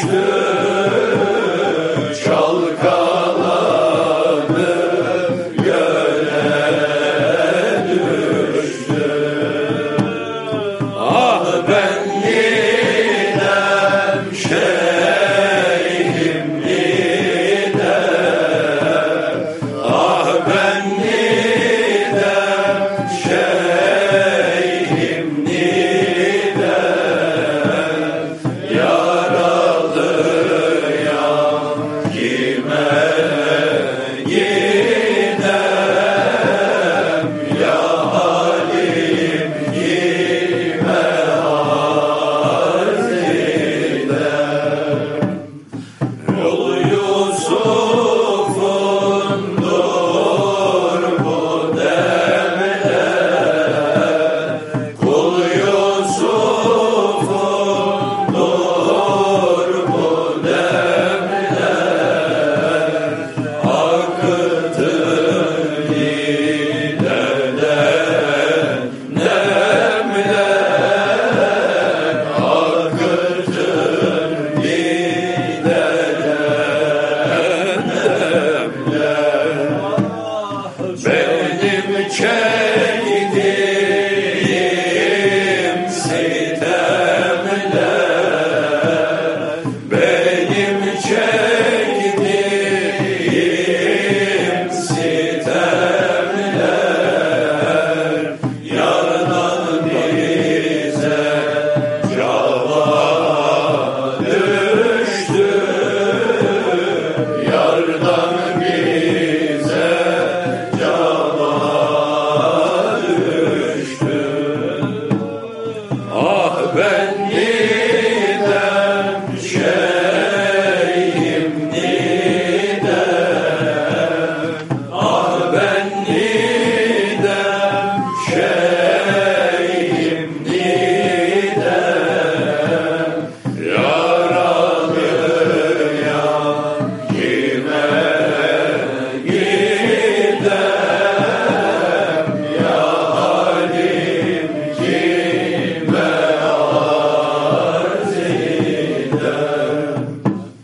Stürmer.